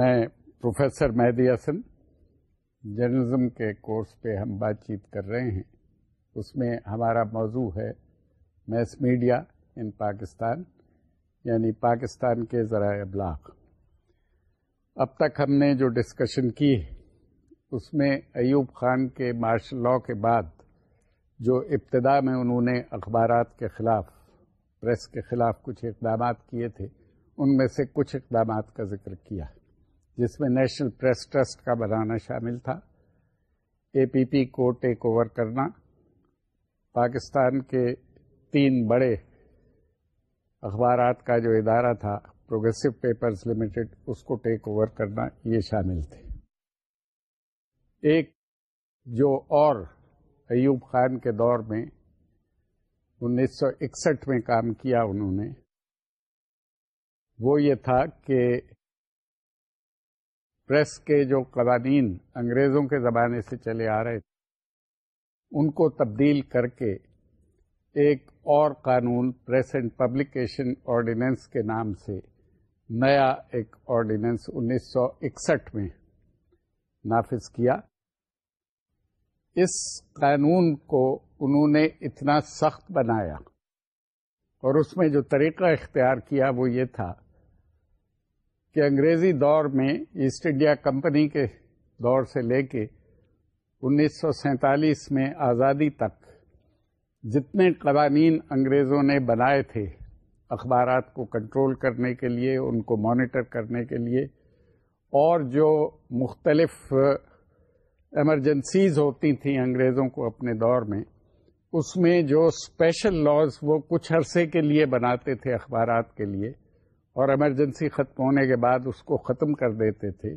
میں پروفیسر مہدی حسن جرنلزم کے کورس پہ ہم بات چیت کر رہے ہیں۔ اس میں ہمارا موضوع ہے میس میڈیا ان پاکستان یعنی پاکستان کے ذرائع ابلاغ۔ اب تک ہم نے جو ڈسکشن کی اس میں ایوب خان کے مارشل لاء کے بعد جو ابتدا میں انہوں نے اخبارات کے خلاف پریس کے خلاف کچھ اقدامات کیے تھے، ان میں سے کچھ اقدامات کا ذکر کیا۔ جس میں نیشنل پریس ٹرسٹ کا بنانا شامل تھا، اے پی پی کو ٹیک اوور کرنا، پاکستان کے تین بڑے اخبارات کا جو ادارہ تھا پروگریسو پیپرز لمیٹڈ اس کو ٹیک اوور کرنا یہ شامل تھے۔ ایک جو اور ایوب خان کے دور میں انیس سو اکسٹھ میں کام کیا انہوں نے، وہ یہ تھا کہ پریس کے جو قوانین انگریزوں کے زمانے سے چلے آ رہے تھے، ان کو تبدیل کر کے ایک اور قانون پریس اینڈ پبلیکیشن آرڈیننس کے نام سے نیا ایک آرڈیننس انیس سو اکسٹھ میں نافذ کیا۔ اس قانون کو انہوں نے اتنا سخت بنایا اور اس میں جو طریقہ اختیار کیا وہ یہ تھا کہ انگریزی دور میں ایسٹ انڈیا کمپنی کے دور سے لے کے انیس سو سینتالیس میں آزادی تک جتنے قوانین انگریزوں نے بنائے تھے اخبارات کو کنٹرول کرنے کے لیے، ان کو مانیٹر کرنے کے لیے، اور جو مختلف ایمرجنسیز ہوتی تھیں انگریزوں کو اپنے دور میں، اس میں جو اسپیشل لاز وہ کچھ عرصے کے لیے بناتے تھے اخبارات کے لیے۔ اور ایمرجنسی ختم ہونے کے بعد اس کو ختم کر دیتے تھے،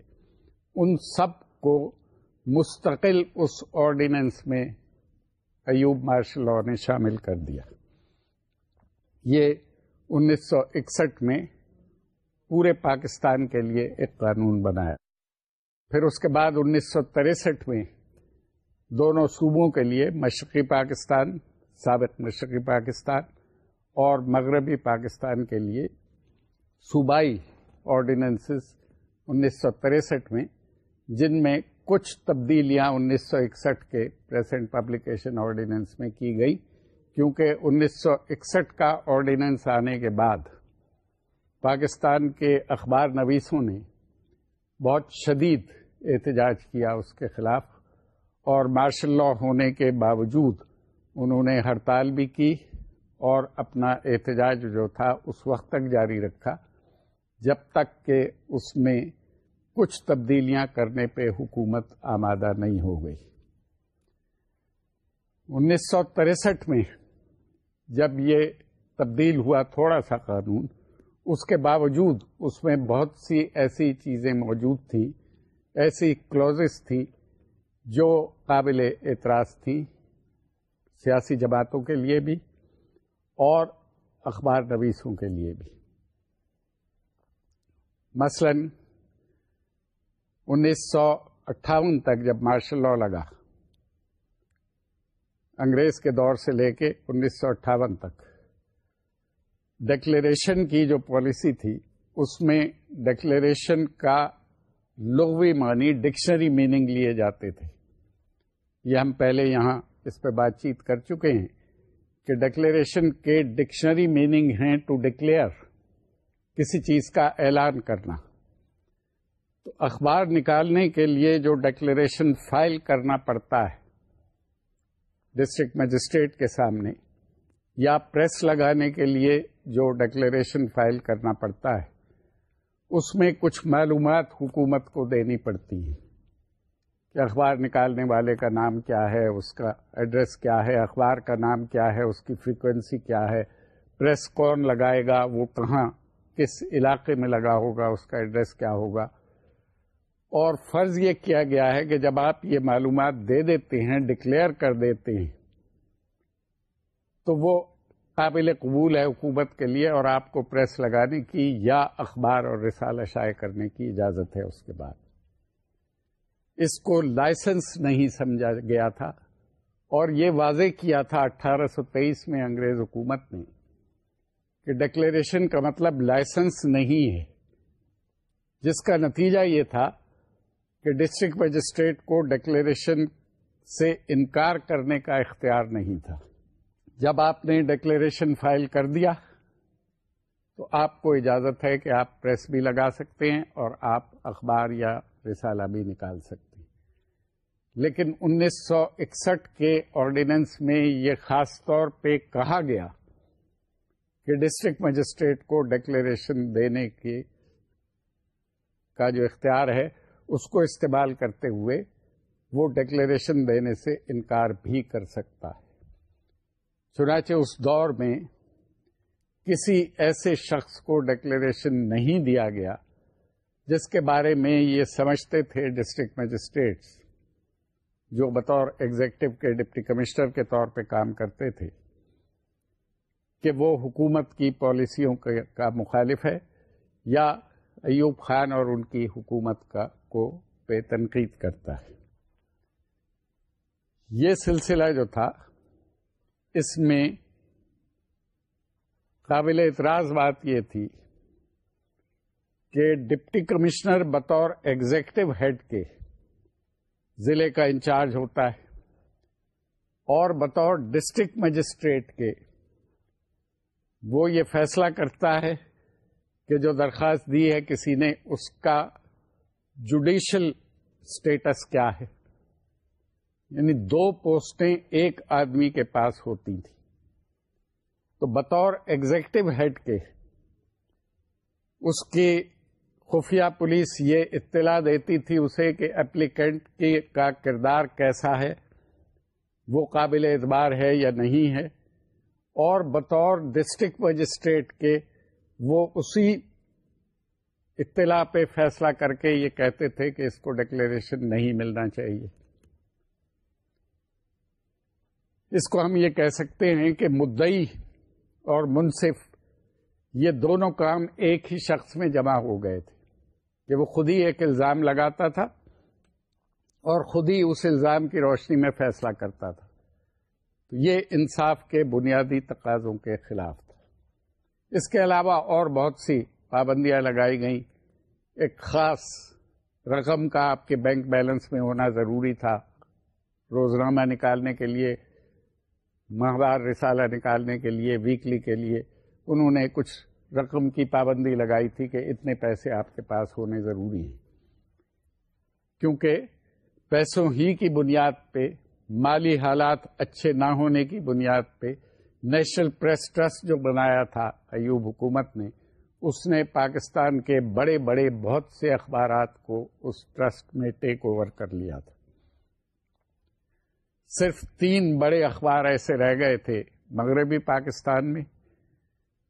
ان سب کو مستقل اس آرڈیننس میں ایوب مارشل لا نے شامل کر دیا۔ یہ انیس سو اکسٹھ میں پورے پاکستان کے لیے ایک قانون بنایا۔ پھر اس کے بعد انیس سو تریسٹھ میں دونوں صوبوں کے لیے مشرقی پاکستان، سابق مشرقی پاکستان اور مغربی پاکستان کے لیے صوبائی آرڈیننسز انیس سو تریسٹھ میں، جن میں کچھ تبدیلیاں انیس سو اکسٹھ کے پریسنٹ پبلیکیشن آرڈیننس میں کی گئی، کیونکہ انیس سو اکسٹھ کا آرڈیننس آنے کے بعد پاکستان کے اخبار نویسوں نے بہت شدید احتجاج کیا اس کے خلاف اور مارشل لا ہونے کے باوجود انہوں نے ہڑتال بھی کی اور اپنا احتجاج جو تھا اس وقت تک جاری رکھا۔ جب تک کہ اس میں کچھ تبدیلیاں کرنے پہ حکومت آمادہ نہیں ہو گئی۔ انیس سو تریسٹھ میں جب یہ تبدیل ہوا تھوڑا سا قانون، اس کے باوجود اس میں بہت سی ایسی چیزیں موجود تھیں، ایسی کلوزز تھی جو قابل اعتراض تھی سیاسی جماعتوں کے لیے بھی اور اخبار نویسوں کے لیے بھی۔ مثلا انیس سو اٹھاون تک جب مارشل لا لگا، انگریز کے دور سے لے کے انیس سو اٹھاون تک ڈکلیریشن کی جو پالیسی تھی، اس میں ڈکلیریشن کا لغوی معنی ڈکشنری میننگ لیے جاتے تھے۔ یہ ہم پہلے یہاں اس پہ بات چیت کر چکے ہیں کہ ڈکلیریشن کے ڈکشنری میننگ ہیں ٹو ڈکلیئر۔ کسی چیز کا اعلان کرنا۔ تو اخبار نکالنے کے لیے جو ڈکلیریشن فائل کرنا پڑتا ہے ڈسٹرکٹ مجسٹریٹ کے سامنے، یا پریس لگانے کے لیے جو ڈکلیریشن فائل کرنا پڑتا ہے، اس میں کچھ معلومات حکومت کو دینی پڑتی ہیں۔ کہ اخبار نکالنے والے کا نام کیا ہے، اس کا ایڈریس کیا ہے، اخبار کا نام کیا ہے، اس کی فریکوینسی کیا ہے، پریس کون لگائے گا، وہ کہاں کس علاقے میں لگا ہوگا، اس کا ایڈریس کیا ہوگا۔ اور فرض یہ کیا گیا ہے کہ جب آپ یہ معلومات دے دیتے ہیں ڈکلیئر کر دیتے ہیں، تو وہ قابل قبول ہے حکومت کے لیے اور آپ کو پریس لگانے کی یا اخبار اور رسالہ شائع کرنے کی اجازت ہے اس کے بعد۔ اس کو لائسنس نہیں سمجھا گیا تھا اور یہ واضح کیا تھا اٹھارہ سو تیئیس میں انگریز حکومت نے۔ کہ ڈکلیریشن کا مطلب لائسنس نہیں ہے۔ جس کا نتیجہ یہ تھا کہ ڈسٹرکٹ مجسٹریٹ کو ڈکلیریشن سے انکار کرنے کا اختیار نہیں تھا۔ جب آپ نے ڈکلیریشن فائل کر دیا تو آپ کو اجازت ہے کہ آپ پریس بھی لگا سکتے ہیں اور آپ اخبار یا رسالہ بھی نکال سکتے ہیں۔ لیکن انیس سو اکسٹھ کے آرڈیننس میں یہ خاص طور پہ کہا گیا کہ ڈسٹرکٹ مجسٹریٹ کو ڈکلیریشن دینے کے کا جو اختیار ہے، اس کو استعمال کرتے ہوئے وہ ڈکلیریشن دینے سے انکار بھی کر سکتا ہے۔ چنانچہ اس دور میں کسی ایسے شخص کو ڈکلیریشن نہیں دیا گیا جس کے بارے میں یہ سمجھتے تھے ڈسٹرکٹ مجسٹریٹس جو بطور ایگزیکٹو کے ڈپٹی کمشنر کے طور پہ کام کرتے تھے۔ کہ وہ حکومت کی پالیسیوں کا مخالف ہے یا ایوب خان اور ان کی حکومت کا کو پہ تنقید کرتا ہے۔ یہ سلسلہ جو تھا، اس میں قابل اعتراض بات یہ تھی کہ ڈپٹی کمشنر بطور ایگزیکٹو ہیڈ کے ضلع کا انچارج ہوتا ہے اور بطور ڈسٹرکٹ مجسٹریٹ کے وہ یہ فیصلہ کرتا ہے کہ جو درخواست دی ہے کسی نے، اس کا جوڈیشل اسٹیٹس کیا ہے؟ یعنی دو پوسٹیں ایک آدمی کے پاس ہوتی تھیں۔ تو بطور ایگزیکٹو ہیڈ کے اس کی خفیہ پولیس یہ اطلاع دیتی تھی اسے کہ اپلیکینٹ کا کردار کیسا ہے، وہ قابل اعتبار ہے یا نہیں ہے۔ اور بطور ڈسٹرکٹ مجسٹریٹ کے وہ اسی اطلاع پہ فیصلہ کر کے یہ کہتے تھے کہ اس کو ڈکلیریشن نہیں ملنا چاہیے۔ اس کو ہم یہ کہہ سکتے ہیں کہ مدئی اور منصف یہ دونوں کام ایک ہی شخص میں جمع ہو گئے تھے کہ وہ خود ہی ایک الزام لگاتا تھا اور خود ہی اس الزام کی روشنی میں فیصلہ کرتا تھا۔ تو یہ انصاف کے بنیادی تقاضوں کے خلاف تھا۔ اس کے علاوہ اور بہت سی پابندیاں لگائی گئیں۔ ایک خاص رقم کا آپ کے بینک بیلنس میں ہونا ضروری تھا۔ روزنامہ نکالنے کے لیے، ماہوار رسالہ نکالنے کے لیے ویکلی کے لیے انہوں نے کچھ رقم کی پابندی لگائی تھی کہ اتنے پیسے آپ کے پاس ہونے ضروری ہیں۔ کیونکہ پیسوں ہی کی بنیاد پہ مالی حالات اچھے نہ ہونے کی بنیاد پہ نیشنل پریس ٹرسٹ جو بنایا تھا ایوب حکومت نے، اس نے پاکستان کے بڑے بڑے بہت سے اخبارات کو اس ٹرسٹ میں ٹیک اوور کر لیا تھا۔ صرف تین بڑے اخبار ایسے رہ گئے تھے مغربی پاکستان میں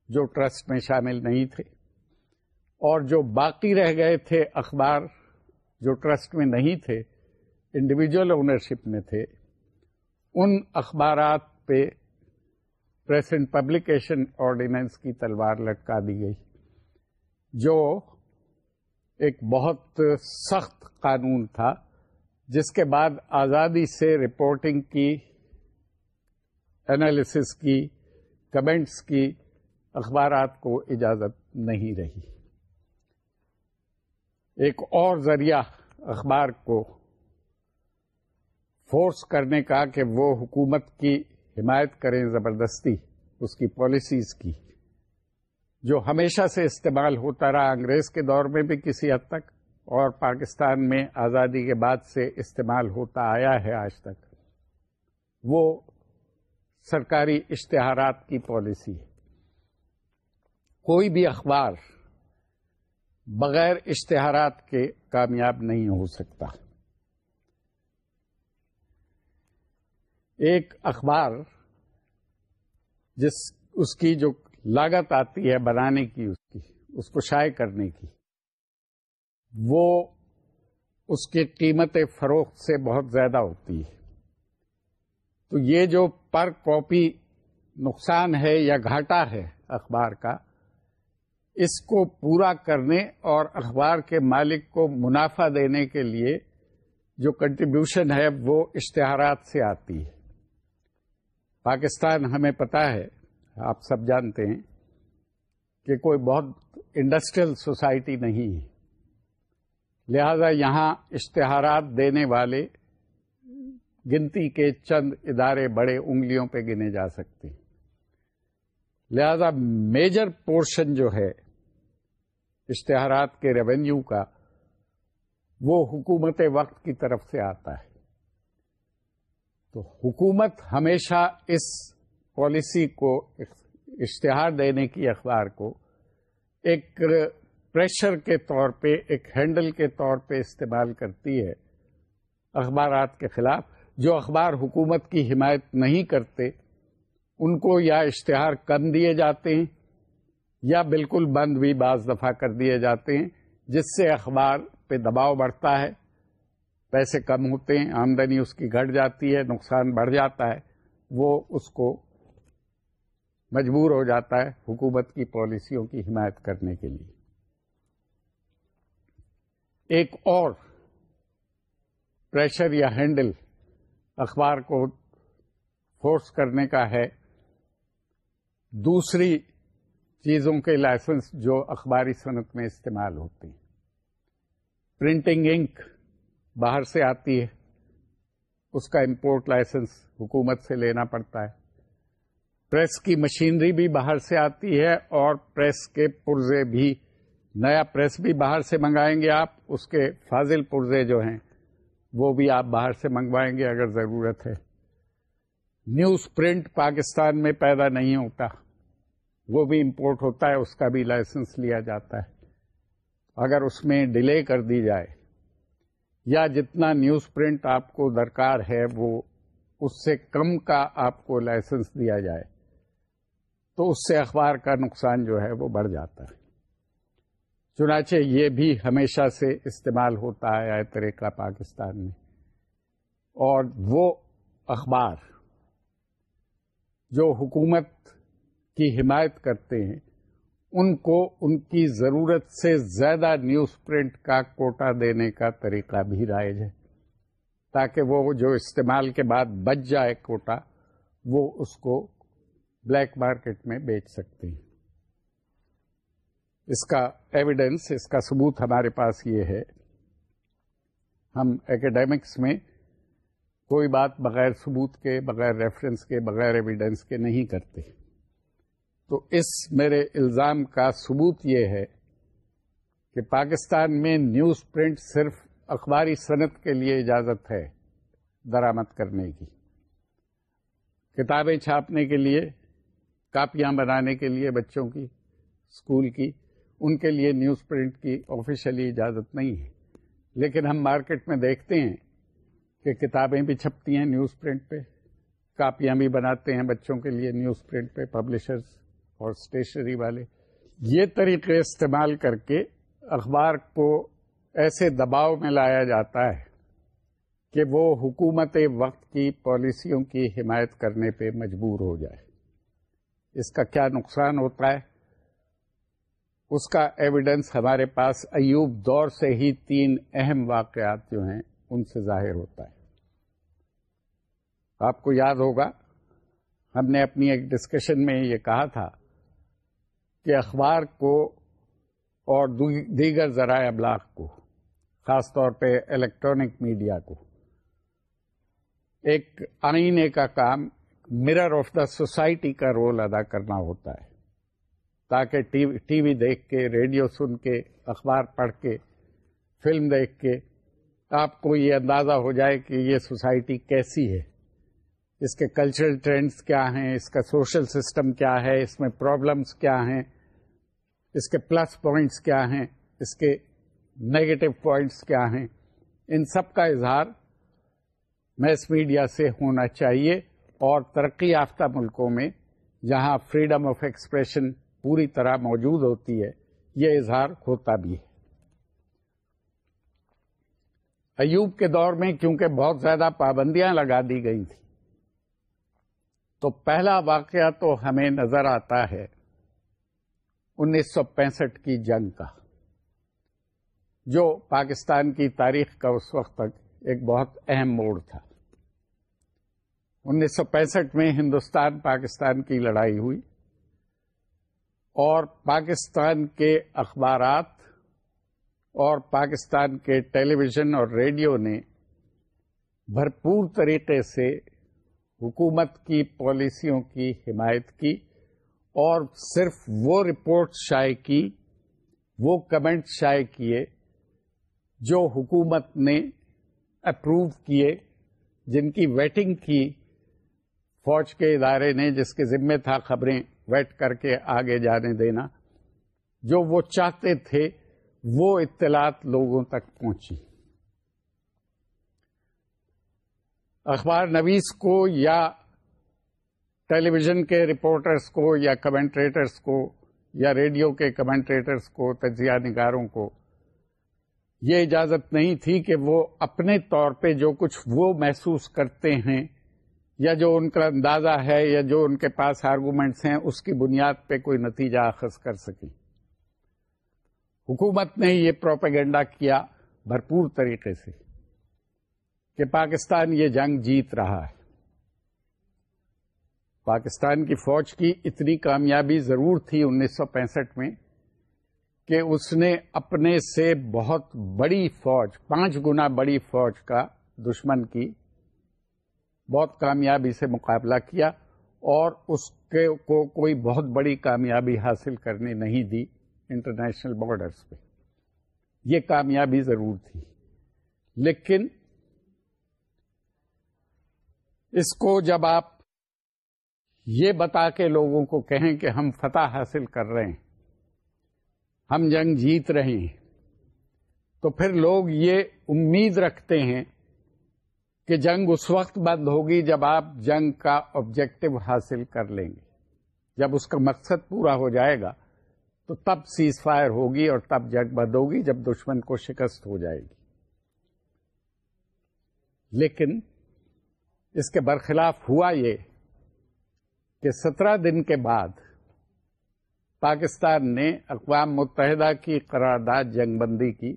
جو ٹرسٹ میں شامل نہیں تھے، اور جو باقی رہ گئے تھے اخبار جو ٹرسٹ میں نہیں تھے انڈیویجل اونرشپ میں تھے۔ ان اخبارات پہ پریسنٹ پبلیکیشن آرڈیننس کی تلوار لٹکا دی گئی، جو ایک بہت سخت قانون تھا، جس کے بعد آزادی سے رپورٹنگ کی، انالیسس کی، کمنٹس کی اخبارات کو اجازت نہیں رہی۔ ایک اور ذریعہ اخبار کو فورس کرنے کا کہ وہ حکومت کی حمایت کریں زبردستی، اس کی پالیسیز کی، جو ہمیشہ سے استعمال ہوتا رہا انگریز کے دور میں بھی کسی حد تک، اور پاکستان میں آزادی کے بعد سے استعمال ہوتا آیا ہے آج تک۔ وہ سرکاری اشتہارات کی پالیسی ہے۔ کوئی بھی اخبار بغیر اشتہارات کے کامیاب نہیں ہو سکتا۔ ایک اخبار جس اس کی جو لاگت آتی ہے بنانے کی، اس کی، اس کو شائع کرنے کی، وہ اس کی قیمت فروخت سے بہت زیادہ ہوتی ہے۔ تو یہ جو پر کاپی نقصان ہے یا گھاٹا ہے اخبار کا، اس کو پورا کرنے اور اخبار کے مالک کو منافع دینے کے لیے جو کنٹریبیوشن ہے وہ اشتہارات سے آتی ہے۔ پاکستان ہمیں پتا ہے، آپ سب جانتے ہیں کہ کوئی بہت انڈسٹریل سوسائٹی نہیں ہے۔ لہذا یہاں اشتہارات دینے والے گنتی کے چند ادارے بڑے انگلیوں پہ گنے جا سکتے ہیں۔ لہذا میجر پورشن جو ہے اشتہارات کے ریونیو کا وہ حکومت وقت کی طرف سے آتا ہے۔ تو حکومت ہمیشہ اس پالیسی کو اشتہار دینے کی اخبار کو ایک پریشر کے طور پہ، ایک ہینڈل کے طور پہ استعمال کرتی ہے اخبارات کے خلاف۔ جو اخبار حکومت کی حمایت نہیں کرتے، ان کو یا اشتہار کم دیے جاتے ہیں یا بالکل بند بھی بعض دفعہ کر دیے جاتے ہیں، جس سے اخبار پہ دباؤ بڑھتا ہے۔ پیسے کم ہوتے ہیں، آمدنی اس کی گھٹ جاتی ہے، نقصان بڑھ جاتا ہے، وہ اس کو مجبور ہو جاتا ہے حکومت کی پالیسیوں کی حمایت کرنے کے لیے۔ ایک اور پریشر یا ہینڈل اخبار کو فورس کرنے کا ہے۔ دوسری چیزوں کے لائسنس جو اخباری صنعت میں استعمال ہوتے ہیں۔ Printing ink. باہر سے آتی ہے، اس کا امپورٹ لائسنس حکومت سے لینا پڑتا ہے۔ پریس کی مشینری بھی باہر سے آتی ہے اور پریس کے پرزے بھی، نیا پریس بھی باہر سے منگائیں گے آپ۔ اس کے فاضل پرزے جو ہیں، وہ بھی آپ باہر سے منگوائیں گے اگر ضرورت ہے۔ نیوز پرنٹ پاکستان میں پیدا نہیں ہوتا۔ وہ بھی امپورٹ ہوتا ہے، اس کا بھی لائسنس لیا جاتا ہے۔ اگر اس میں ڈیلے کر دی جائے یا جتنا نیوز پرنٹ آپ کو درکار ہے، وہ اس سے کم کا آپ کو لائسنس دیا جائے، تو اس سے اخبار کا نقصان جو ہے وہ بڑھ جاتا ہے۔ چنانچہ یہ بھی ہمیشہ سے استعمال ہوتا ہے طریقہ پاکستان میں۔ اور وہ اخبار جو حکومت کی حمایت کرتے ہیں ان کو ان کی ضرورت سے زیادہ نیوز پرنٹ کا کوٹا دینے کا طریقہ بھی رائج ہے۔ تاکہ وہ جو استعمال کے بعد بچ جائے کوٹا، وہ اس کو بلیک مارکیٹ میں بیچ سکتے ہیں۔ اس کا ایویڈینس اس کا ثبوت ہمارے پاس یہ ہے۔ ہم ایکڈیمکس میں کوئی بات بغیر ثبوت کے، بغیر ریفرنس کے، بغیر ایویڈینس کے نہیں کرتے۔ تو اس میرے الزام کا ثبوت یہ ہے کہ پاکستان میں نیوز پرنٹ صرف اخباری صنعت کے لیے اجازت ہے درامد کرنے کی۔ کتابیں چھاپنے کے لیے، کاپیاں بنانے کے لیے بچوں کی، اسکول کی، ان کے لیے نیوز پرنٹ کی آفیشلی اجازت نہیں ہے۔ لیکن ہم مارکیٹ میں دیکھتے ہیں کہ کتابیں بھی چھپتی ہیں نیوز پرنٹ پہ، کاپیاں بھی بناتے ہیں بچوں کے لیے نیوز پرنٹ پہ پبلشرز اور اسٹیشنری والے، یہ طریقے استعمال کر کے اخبار کو ایسے دباؤ میں لایا جاتا ہے کہ وہ حکومت وقت کی پالیسیوں کی حمایت کرنے پہ مجبور ہو جائے۔ اس کا کیا نقصان ہوتا ہے؟ اس کا ایویڈنس ہمارے پاس ایوب دور سے ہی تین اہم واقعات جو ہیں ان سے ظاہر ہوتا ہے۔ آپ کو یاد ہوگا، ہم نے اپنی ایک ڈسکشن میں یہ کہا تھا کہ اخبار کو اور دیگر ذرائع ابلاغ کو، خاص طور پہ الیکٹرانک میڈیا کو۔ ایک آئینے کا کام مرر آف دا سوسائٹی کا رول ادا کرنا ہوتا ہے، تاکہ ٹی وی دیکھ کے، ریڈیو سن کے، اخبار پڑھ کے، فلم دیکھ کے آپ کو یہ اندازہ ہو جائے کہ یہ سوسائٹی کیسی ہے۔ اس کے کلچرل ٹرینڈس کیا ہیں، اس کا سوشل سسٹم کیا ہے، اس میں پرابلمس کیا ہیں، اس کے پلس پوائنٹس کیا ہیں، اس کے نیگیٹو پوائنٹس کیا ہیں. ان سب کا اظہار میس میڈیا سے ہونا چاہیے اور ترقی یافتہ ملکوں میں جہاں فریڈم آف ایکسپریشن پوری طرح موجود ہوتی ہے، یہ اظہار ہوتا بھی ہے۔ ایوب کے دور میں کیونکہ بہت زیادہ پابندیاں لگا دی گئی تھیں تو پہلا واقعہ تو ہمیں نظر آتا ہے انیس سو پینسٹھ کی جنگ کا، جو پاکستان کی تاریخ کا اس وقت تک ایک بہت اہم موڑ تھا۔ انیس سو پینسٹھ میں ہندوستان پاکستان کی لڑائی ہوئی اور پاکستان کے اخبارات اور پاکستان کے ٹیلی ویژن اور ریڈیو نے بھرپور طریقے سے حکومت کی، پالیسیوں کی حمایت کی اور صرف وہ رپورٹ شائع کی، وہ کمنٹ شائع کیے جو حکومت نے اپروو کیے، جن کی ویٹنگ کی فوج کے ادارے نے، جس کے ذمے تھا خبریں ویٹ کر کے آگے جانے دینا، جو وہ چاہتے تھے، وہ اطلاعات لوگوں تک پہنچی۔ اخبار نویس کو یا ٹیلی ویژن کے رپورٹرز کو یا کمنٹریٹرز کو یا ریڈیو کے کمنٹریٹرز کو، تجزیہ نگاروں کو۔ یہ اجازت نہیں تھی کہ وہ اپنے طور پہ جو کچھ وہ محسوس کرتے ہیں یا جو ان کا اندازہ ہے یا جو ان کے پاس آرگومنٹس ہیں، اس کی بنیاد پہ کوئی نتیجہ اخذ کر سکیں۔ حکومت نے یہ پروپیگنڈا کیا بھرپور طریقے سے۔ کہ پاکستان یہ جنگ جیت رہا ہے۔ پاکستان کی فوج کی اتنی کامیابی ضرور تھی انیس سو پینسٹھ میں کہ اس نے اپنے سے بہت بڑی فوج، پانچ گنا بڑی فوج کا دشمن کی بہت کامیابی سے مقابلہ کیا اور اس کے کو کوئی بہت بڑی کامیابی حاصل کرنے نہیں دی انٹرنیشنل بارڈرس پہ۔ یہ کامیابی ضرور تھی۔ لیکن اس کو جب آپ یہ بتا کے لوگوں کو کہیں کہ ہم فتح حاصل کر رہے ہیں، ہم جنگ جیت رہے ہیں، تو پھر لوگ یہ امید رکھتے ہیں کہ جنگ اس وقت بند ہوگی جب آپ جنگ کا آبجیکٹو حاصل کر لیں گے۔ جب اس کا مقصد پورا ہو جائے گا، تو تب سیز فائر ہوگی اور تب جنگ بند ہوگی جب دشمن کو شکست ہو جائے گی۔ لیکن اس کے برخلاف ہوا یہ کہ سترہ دن کے بعد پاکستان نے اقوام متحدہ کی قرارداد جنگ بندی کی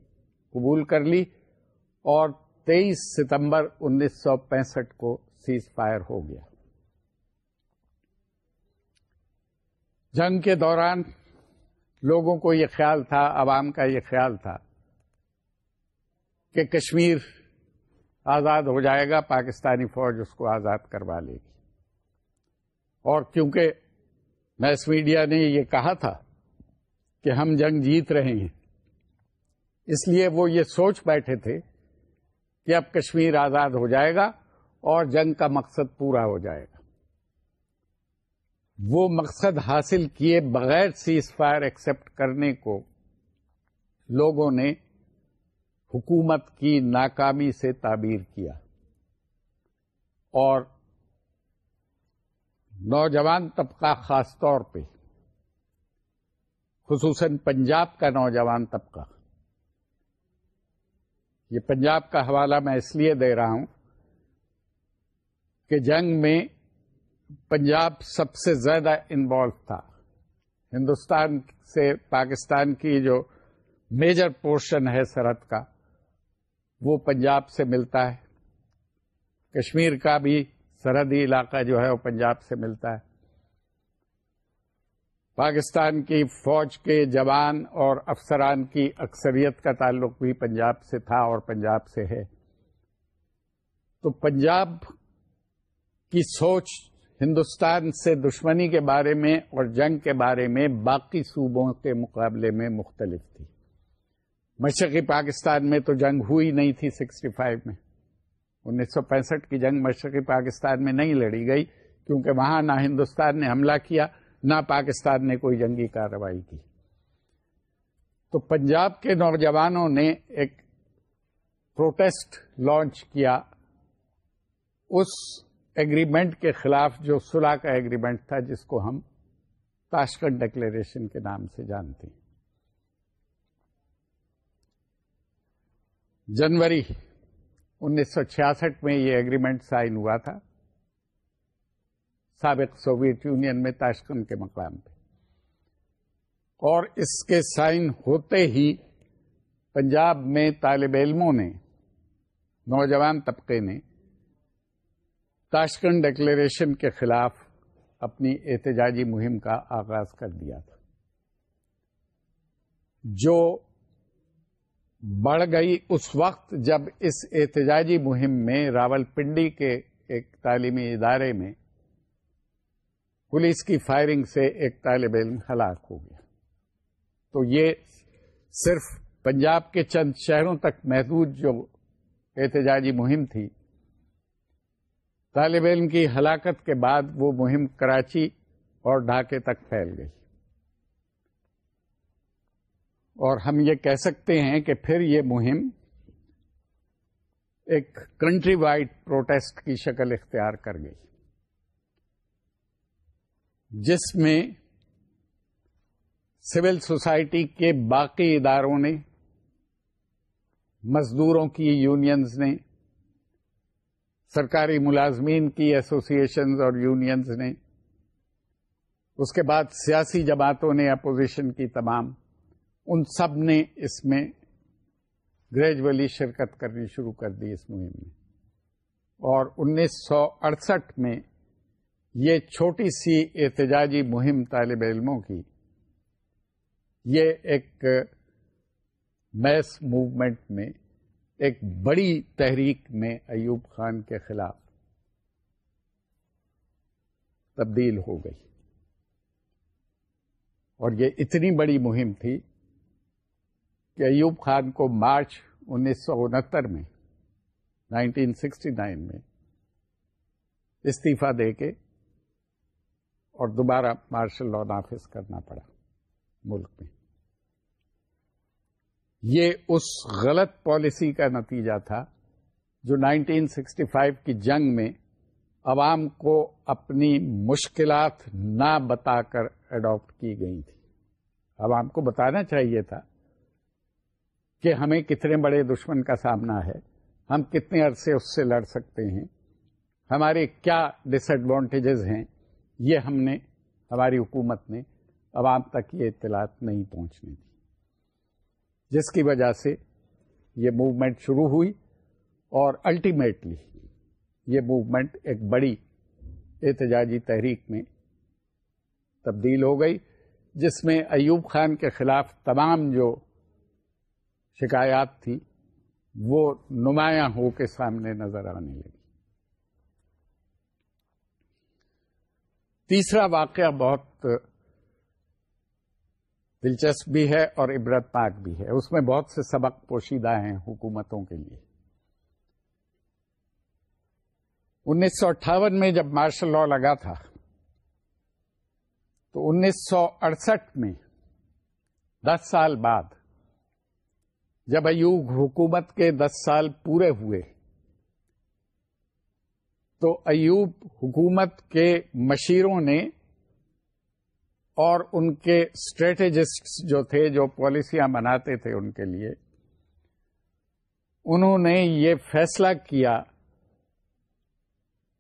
قبول کر لی اور تیئیس ستمبر انیس سو پینسٹھ کو سیز فائر ہو گیا۔ جنگ کے دوران لوگوں کو یہ خیال تھا، عوام کا یہ خیال تھا کہ کشمیر آزاد ہو جائے گا، پاکستانی فوج اس کو آزاد کروا لے گی۔ اور کیونکہ میس میڈیا نے یہ کہا تھا کہ ہم جنگ جیت رہے ہیں، اس لیے وہ یہ سوچ بیٹھے تھے کہ اب کشمیر آزاد ہو جائے گا اور جنگ کا مقصد پورا ہو جائے گا۔ وہ مقصد حاصل کیے بغیر سیز فائر ایکسپٹ کرنے کو لوگوں نے حکومت کی ناکامی سے تعبیر کیا۔ اور نوجوان طبقہ خاص طور پہ، خصوصاً پنجاب کا نوجوان طبقہ، یہ پنجاب کا حوالہ میں اس لیے دے رہا ہوں کہ جنگ میں پنجاب سب سے زیادہ انوالو تھا۔ ہندوستان سے پاکستان کی جو میجر پورشن ہے سرحد کا وہ پنجاب سے ملتا ہے۔ کشمیر کا بھی سرحدی علاقہ جو ہے وہ پنجاب سے ملتا ہے۔ پاکستان کی فوج کے جوان اور افسران کی اکثریت کا تعلق بھی پنجاب سے تھا اور پنجاب سے ہے۔ تو پنجاب کی سوچ ہندوستان سے دشمنی کے بارے میں اور جنگ کے بارے میں باقی صوبوں کے مقابلے میں مختلف تھی۔ مشرقی پاکستان میں تو جنگ ہوئی نہیں تھی سکسٹی فائیو میں۔ انیس سو پینسٹھ کی جنگ مشرقی پاکستان میں نہیں لڑی گئی، کیونکہ وہاں نہ ہندوستان نے حملہ کیا، نہ پاکستان نے کوئی جنگی کارروائی کی۔ تو پنجاب کے نوجوانوں نے ایک پروٹیسٹ لانچ کیا۔ اس ایگریمنٹ کے خلاف جو صلح کا ایگریمنٹ تھا، جس کو ہم تاشکن ڈکلیریشن کے نام سے جانتے ہیں۔ جنوری انیس سو چھیاسٹھ میں یہ ایگریمنٹ سائن ہوا تھا۔ سابق سوویت یونین میں تاشکن کے مقام پہ۔ اور اس کے سائن ہوتے ہی پنجاب میں طالب علموں نے، نوجوان طبقے نے تاشکن ڈکلیریشن کے خلاف اپنی احتجاجی مہم کا آغاز کر دیا تھا۔ جو بڑھ گئی اس وقت جب اس احتجاجی مہم میں راول پنڈی کے ایک تعلیمی ادارے میں پولیس کی فائرنگ سے ایک طالب علم ہلاک ہو گیا۔ تو یہ صرف پنجاب کے چند شہروں تک محدود جو احتجاجی مہم تھی، طالب علم کی ہلاکت کے بعد وہ مہم کراچی اور ڈھاکے تک پھیل گئی۔ اور ہم یہ کہہ سکتے ہیں کہ پھر یہ مہم ایک کنٹری وائڈ پروٹیسٹ کی شکل اختیار کر گئی، جس میں سول سوسائٹی کے باقی اداروں نے، مزدوروں کی یونینز نے، سرکاری ملازمین کی ایسوسیشنز اور یونینز نے، اس کے بعد سیاسی جماعتوں نے اپوزیشن کی تمام ان سب نے اس میں گریجولی شرکت کرنی شروع کر دی اس مہم میں۔ اور انیس سو اڑسٹھ میں یہ چھوٹی سی احتجاجی مہم طالب علموں کی، یہ ایک میس موومنٹ میں، ایک بڑی تحریک میں ایوب خان کے خلاف تبدیل ہو گئی۔ اور یہ اتنی بڑی مہم تھی کہ ایوب خان کو مارچ انیس سو انہتر میں، نائنٹین سکسٹی نائن میں استعفی دے کے اور دوبارہ مارشل لا نافذ کرنا پڑا ملک میں۔ یہ اس غلط پالیسی کا نتیجہ تھا جو 1965 کی جنگ میں عوام کو اپنی مشکلات نہ بتا کر اڈاپٹ کی گئی تھی۔ عوام کو بتانا چاہیے تھا کہ ہمیں کتنے بڑے دشمن کا سامنا ہے۔ ہم کتنے عرصے اس سے لڑ سکتے ہیں۔ ہمارے کیا ڈس ایڈوانٹیجز ہیں؟ یہ ہم نے، ہماری حکومت نے عوام تک یہ اطلاعات نہیں پہنچنے دی۔ جس کی وجہ سے یہ موومنٹ شروع ہوئی اور الٹیمیٹلی یہ موومنٹ ایک بڑی احتجاجی تحریک میں تبدیل ہو گئی، جس میں ایوب خان کے خلاف تمام جو شکایات تھی، وہ نمایاں ہو کے سامنے نظر آنے لگی۔ تیسرا واقعہ بہت دلچسپ بھی ہے اور عبرت پاک بھی ہے۔ اس میں بہت سے سبق پوشیدہ ہیں حکومتوں کے لیے۔ انیس سو اٹھاون میں جب مارشل لا لگا تھا، تو انیس سو اڑسٹھ میں، دس سال بعد جب ایوب حکومت کے دس سال پورے ہوئے، تو ایوب حکومت کے مشیروں نے اور ان کے اسٹریٹجسٹ جو تھے، جو پالیسیاں بناتے تھے ان کے لیے، انہوں نے یہ فیصلہ کیا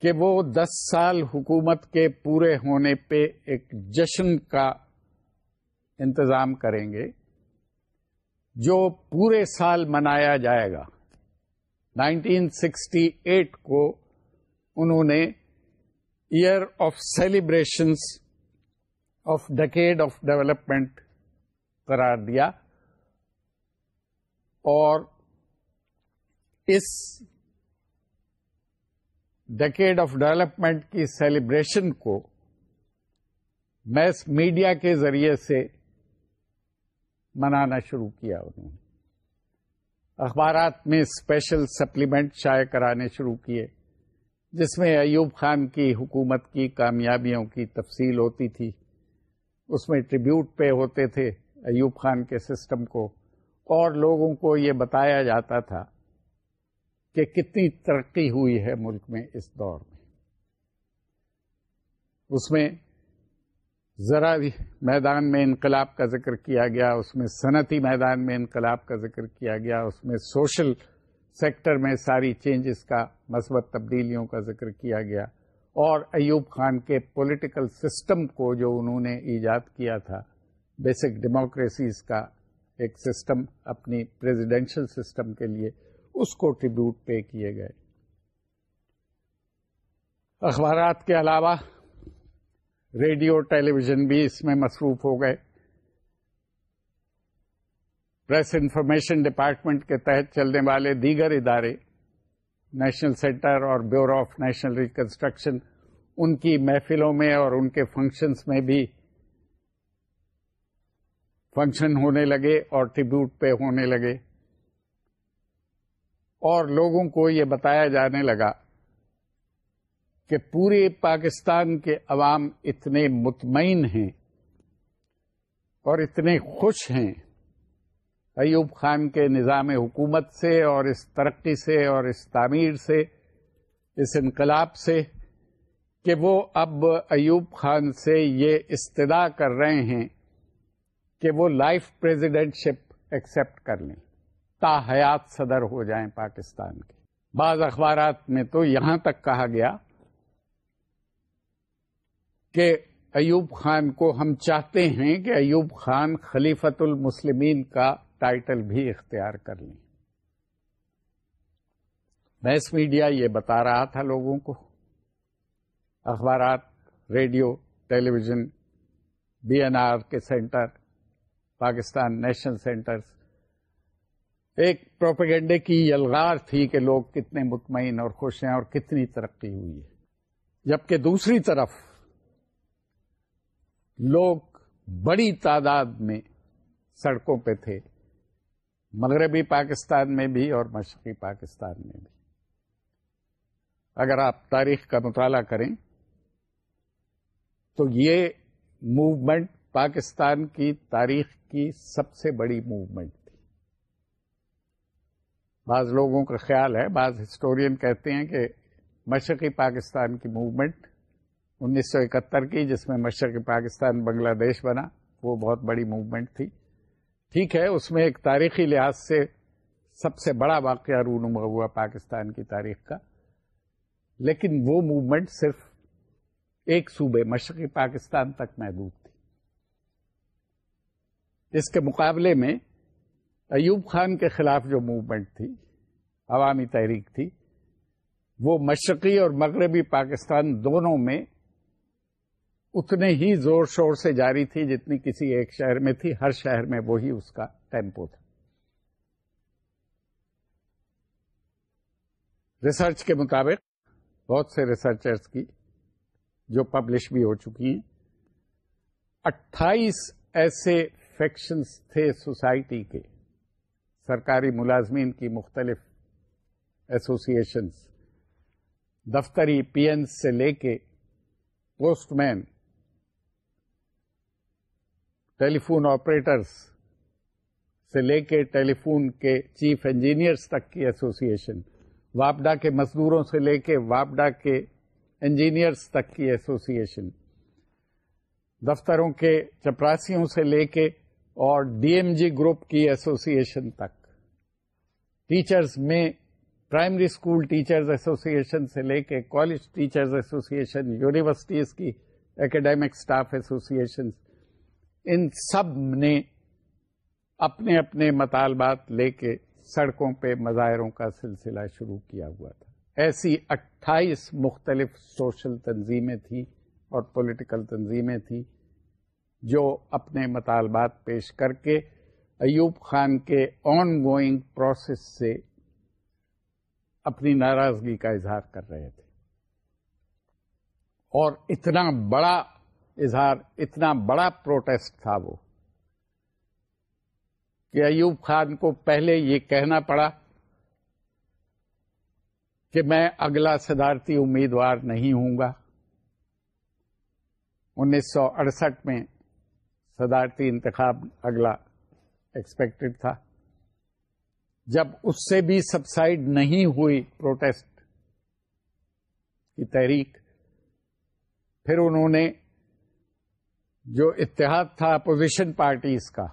کہ وہ دس سال حکومت کے پورے ہونے پہ ایک جشن کا انتظام کریں گے۔ جو پورے سال منایا جائے گا۔ نائنٹین سکسٹی ایٹ کو انہوں نے year of celebrations of decade of development قرار دیا۔ اور اس ڈکیڈ آف ڈیولپمنٹ کی سیلیبریشن کو میس میڈیا کے ذریعے سے منانا شروع کیا انہوں نے۔ اخبارات میں اسپیشل سپلیمنٹ شائع کرانے شروع کیے، جس میں ایوب خان کی حکومت کی کامیابیوں کی تفصیل ہوتی تھی۔ اس میں ٹریبیوٹ پہ ہوتے تھے ایوب خان کے سسٹم کو، اور لوگوں کو یہ بتایا جاتا تھا کہ کتنی ترقی ہوئی ہے ملک میں اس دور میں۔ اس میں ذرا میدان میں انقلاب کا ذکر کیا گیا، اس میں صنعتی میدان میں انقلاب کا ذکر کیا گیا، اس میں سوشل سیکٹر میں ساری چینجز کا مثبت تبدیلیوں کا ذکر کیا گیا اور ایوب خان کے پولیٹیکل سسٹم کو جو انہوں نے ایجاد کیا تھا بیسک ڈیموکریسیز کا ایک سسٹم اپنی پریزیڈینشل سسٹم کے لیے، اس کو ٹریبیوٹ پے کیے گئے۔ اخبارات کے علاوہ ریڈیو ٹیلی ویژن بھی اس میں مصروف ہو گئے۔ پریس انفارمیشن ڈپارٹمنٹ کے تحت چلنے والے دیگر ادارے، نیشنل سینٹر اور بیورو آف نیشنل ریکنسٹرکشن، ان کی محفلوں میں اور ان کے فنکشنز میں بھی فنکشن ہونے لگے اور ٹریبیوٹ پہ ہونے لگے۔ اور لوگوں کو یہ بتایا جانے لگا کہ پورے پاکستان کے عوام اتنے مطمئن ہیں اور اتنے خوش ہیں ایوب خان کے نظام حکومت سے اور اس ترقی سے اور اس تعمیر سے، اس انقلاب سے کہ وہ اب ایوب خان سے یہ استدا کر رہے ہیں کہ وہ لائف پریزیڈنٹ شپ ایکسپٹ کر لیں، تا حیات صدر ہو جائیں پاکستان کے۔ بعض اخبارات میں تو یہاں تک کہا گیا کہ ایوب خان کو ہم چاہتے ہیں کہ ایوب خان خلیفت المسلمین کا ٹائٹل بھی اختیار کر لیں۔ میس میڈیا یہ بتا رہا تھا لوگوں کو۔ اخبارات، radio tele B N R کے سینٹر، پاکستان نیشنل سینٹر ایک پروپیگنڈے کی یلغار تھی کہ لوگ کتنے مطمئن اور خوش ہیں اور کتنی ترقی ہوئی ہے۔ جبکہ دوسری طرف لوگ بڑی تعداد میں سڑکوں پہ تھے، مغربی پاکستان میں بھی اور مشرقی پاکستان میں بھی۔ اگر آپ تاریخ کا مطالعہ کریں تو یہ موومنٹ پاکستان کی تاریخ کی سب سے بڑی موومنٹ تھی۔ بعض لوگوں کا خیال ہے، بعض ہسٹورین کہتے ہیں کہ مشرقی پاکستان کی موومنٹ انیس سو اکہتر کی، جس میں مشرقی پاکستان، بنگلہ دیش بنا، وہ بہت بڑی موومنٹ تھی۔ ٹھیک ہے، اس میں ایک تاریخی لحاظ سے سب سے بڑا واقعہ رونما ہوا پاکستان کی تاریخ کا۔ لیکن وہ موومنٹ صرف ایک صوبے مشرقی پاکستان تک محدود تھی۔ اس کے مقابلے میں ایوب خان کے خلاف جو موومنٹ تھی، عوامی تحریک تھی، وہ مشرقی اور مغربی پاکستان دونوں میں اتنے ہی زور شور سے جاری تھی جتنی کسی ایک شہر میں تھی۔ ہر شہر میں وہی اس کا ٹیمپو تھا۔ ریسرچ کے مطابق بہت سے ریسرچرز کی جو پبلش بھی ہو چکی ہیں، اٹھائیس ایسے فیکشنز تھے سوسائٹی کے۔ سرکاری ملازمین کی مختلف ایسوسیشنز دفتری پی این سے لے کے postman. Telephone operators سے لے کے ٹیلی فون کے چیف انجینئرس تک کی ایسوسیشن، واپڈا کے مزدوروں سے لے کے واپڈا کے انجینئرس تک کی ایسوسیشن، دفتروں کے چپراسیوں سے لے کے اور ڈی ایم جی گروپ کی ایسوسیشن تک۔ ٹیچرز میں پرائمری اسکول ٹیچرز ایسوسیشن سے لے کے کالج ٹیچرز ایسوسیشن، یونیورسٹیز کی اکیڈیمک اسٹاف ایسوسیشن ان سب نے اپنے اپنے مطالبات لے کے سڑکوں پہ مظاہروں کا سلسلہ شروع کیا ہوا تھا۔ ایسی اٹھائیس مختلف سوشل تنظیمیں تھیں اور پولیٹیکل تنظیمیں تھیں جو اپنے مطالبات پیش کر کے ایوب خان کے آن گوئنگ پروسیس سے اپنی ناراضگی کا اظہار کر رہے تھے۔ اور اتنا بڑا اظہار، اتنا بڑا پروٹیسٹ تھا وہ کہ ایوب خان کو پہلے یہ کہنا پڑا کہ میں اگلا صدارتی امیدوار نہیں ہوں گا۔ انیس سو اڑسٹھ میں صدارتی انتخاب اگلا ایکسپیکٹڈ تھا۔ جب اس سے بھی سبسائڈ نہیں ہوئی پروٹیسٹ کی تحریک، پھر انہوں نے جو اتحاد تھا اپوزیشن پارٹیز کا،